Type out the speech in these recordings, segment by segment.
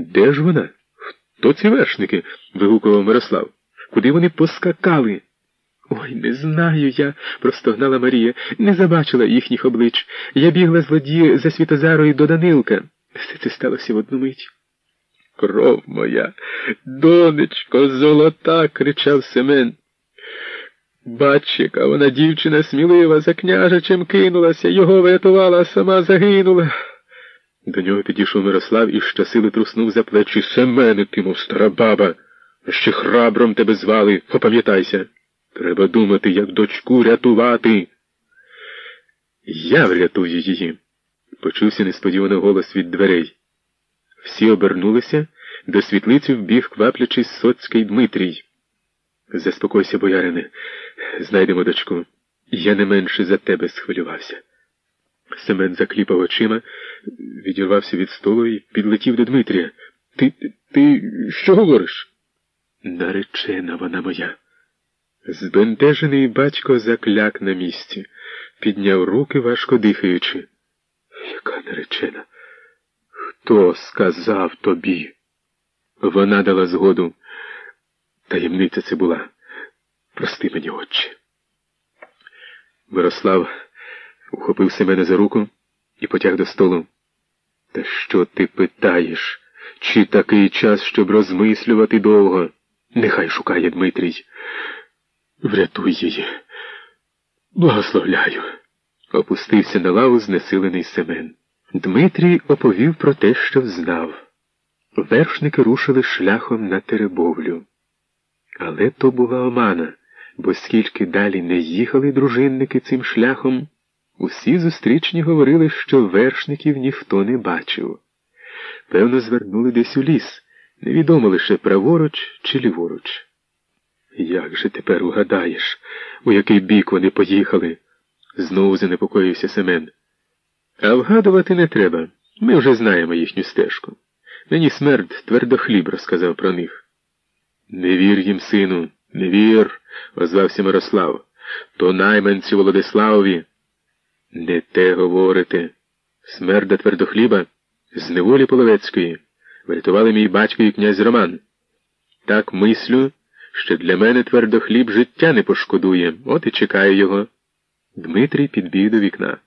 Де ж вона? Хто ці вершники? вигукував Мирослав. Куди вони поскакали? Ой, не знаю я, простогнала Марія, не забачила їхніх облич. Я бігла з ладі за Світозарою до Данилка. Все це сталося в одну мить. Кров моя, донечко, золота, кричав Семен. Бач, яка вона дівчина смілива, за княжичем кинулася, його врятувала, сама загинула. До нього підійшов Мирослав і щосили труснув за плечі Семене, ти, мов стара баба. Ще храбром тебе звали, опам'ятайся. Треба думати, як дочку рятувати. Я врятую її, почувся несподівано голос від дверей. Всі обернулися, до світлиці вбіг, кваплячись соцький Дмитрій. Заспокойся, боярине, знайдемо дочку. Я не менше за тебе схвилювався. Семен закліпав очима, відірвався від столу і підлетів до Дмитрія. Ти ти що говориш? Наречена вона моя. Збентежений батько закляк на місці, підняв руки, важко дихаючи. Яка наречена? Хто сказав тобі? Вона дала згоду. Таємниця це була. Прости мені, отче. Мирослав ухопив Семена за руку і потяг до столу. Та що ти питаєш? Чи такий час, щоб розмислювати довго? Нехай шукає Дмитрій. Врятуй її. Благословляю. Опустився на лаву знесилений Семен. Дмитрій оповів про те, що знав. Вершники рушили шляхом на Теребовлю. Але то була омана, бо скільки далі не їхали дружинники цим шляхом, усі зустрічні говорили, що вершників ніхто не бачив. Певно, звернули десь у ліс, невідомо лише праворуч чи ліворуч. Як же тепер угадаєш, у який бік вони поїхали? знову занепокоївся Семен. А вгадувати не треба. Ми вже знаємо їхню стежку. Мені смерть твердохліб розказав про них. Не вір їм, сину, не вір, озвався Мирослав. То найманці Володиславові. Не те говорите. Смерда твердохліба з неволі Половецької врятували мій батько і князь Роман. Так мислю, що для мене твердохліб життя не пошкодує, от і чекаю його. Дмитрій підбіг до вікна.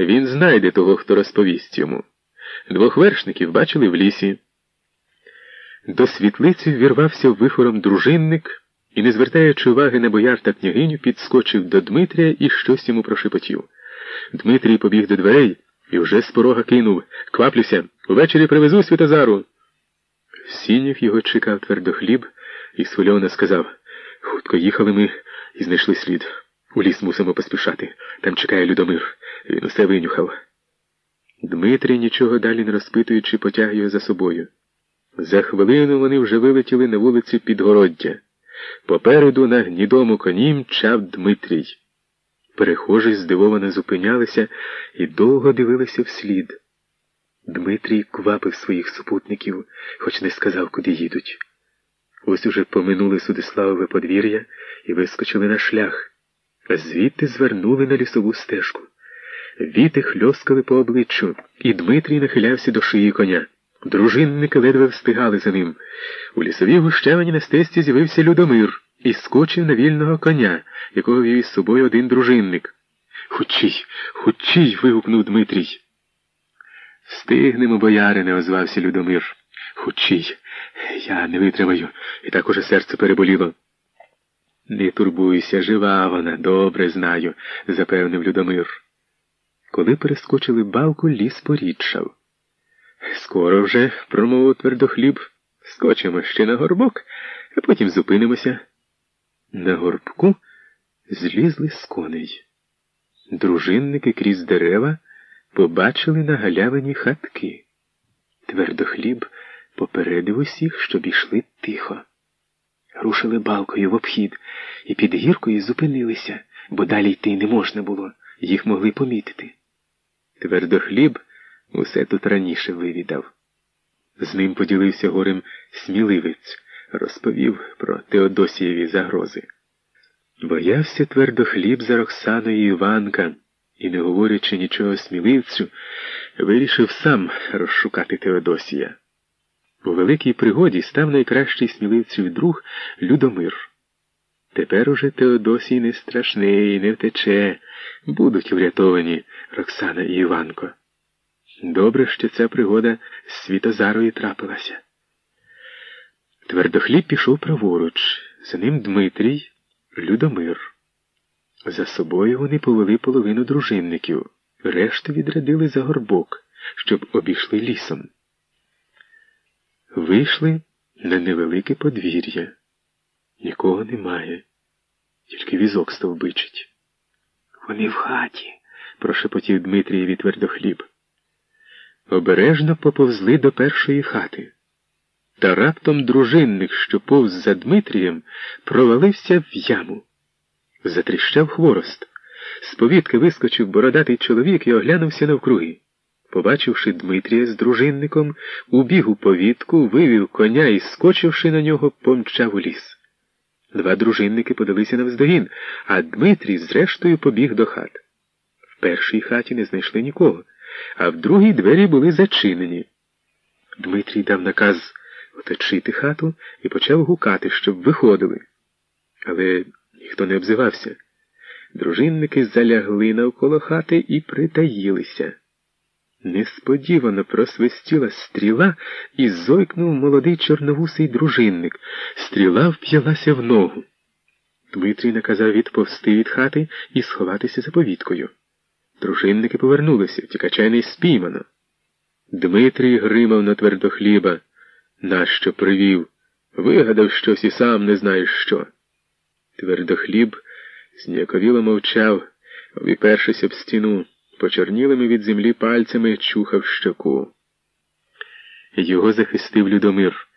Він знайде того, хто розповість йому. Двох вершників бачили в лісі. До світлиці ввірвався вихором дружинник і, не звертаючи уваги на бояр та княгиню, підскочив до Дмитрія і щось йому прошепотів. Дмитрій побіг до дверей і вже з порога кинув Кваплюся, увечері привезу Святозару. В сінях його чекав твердохліб і схвильовано сказав Хутко їхали ми і знайшли слід. У ліс мусимо поспішати. Там чекає Людомир. Він усе винюхав. Дмитрій, нічого далі не розпитуючи, потяг його за собою. За хвилину вони вже вилетіли на вулицю Підгороддя. Попереду на гнідому коні мчав Дмитрій. Перехожі здивовано зупинялися і довго дивилися вслід. Дмитрій квапив своїх супутників, хоч не сказав, куди їдуть. Ось уже поминули Судиславове подвір'я і вискочили на шлях, а звідти звернули на лісову стежку. Віти хльоскали по обличчю, і Дмитрій нахилявся до шиї коня. Дружинники ледве встигали за ним. У лісовій гущавині на стесті з'явився Людомир і скочив на вільного коня, якого вів із собою один дружинник. Хучій, хучій. вигукнув Дмитрій. Встигнемо, боярине, озвався Людомир. Хучій. Я не витримаю, і так уже серце переболіло. Не турбуйся, жива вона, добре знаю, запевнив Людомир. Коли перескочили балку, ліс порідшав. Скоро вже, промовив твердохліб, скочимо ще на горбок, а потім зупинимося. На горбку злізли з коней. Дружинники крізь дерева побачили на галявині хатки. Твердохліб попередив усіх, щоб ішли тихо. Рушили балкою в обхід і під гіркою зупинилися, бо далі йти не можна було, їх могли помітити. Твердохліб усе тут раніше вивідав. З ним поділився горем сміливець, розповів про Теодосієві загрози. Боявся твердохліб за Роксаною Іванка і, не говорячи нічого сміливцю, вирішив сам розшукати Теодосія. У великій пригоді став найкращий сміливців друг Людомир. Тепер уже Теодосій не страшний, не втече, будуть врятовані Роксана і Іванко. Добре, що ця пригода з Світозарою трапилася. Твердохліб пішов праворуч, за ним Дмитрій, Людомир. За собою вони повели половину дружинників, решту відрядили за горбок, щоб обійшли лісом. Вийшли на невелике подвір'я. Нікого немає, тільки візок стовбичить. Вони в хаті, прошепотів Дмитрієві твердохліб. Обережно поповзли до першої хати. Та раптом дружинник, що повз за Дмитрієм, провалився в яму. Затріщав хворост. З повітки вискочив бородатий чоловік і оглянувся навкруги. Побачивши Дмитрія з дружинником, убіг у повітку, вивів коня і, скочивши на нього, помчав у ліс. Два дружинники подалися навздогін, а Дмитрій зрештою побіг до хат. В першій хаті не знайшли нікого, а в другій двері були зачинені. Дмитрій дав наказ оточити хату і почав гукати, щоб виходили. Але ніхто не обзивався. Дружинники залягли навколо хати і притаїлися. Несподівано просвистіла стріла і зойкнув молодий чорновусий дружинник. Стріла вп'ялася в ногу. Дмитрій наказав відповсти від хати і сховатися за повіткою. Дружинники повернулися, втікача не спіймано. Дмитрій гримав на твердохліба. Нащо привів? Вигадав щось і сам не знаєш що. Твердохліб зніяковіло мовчав, обіпершись об стіну почорнілими від землі пальцями чухав щоку. Його захистив Людомир.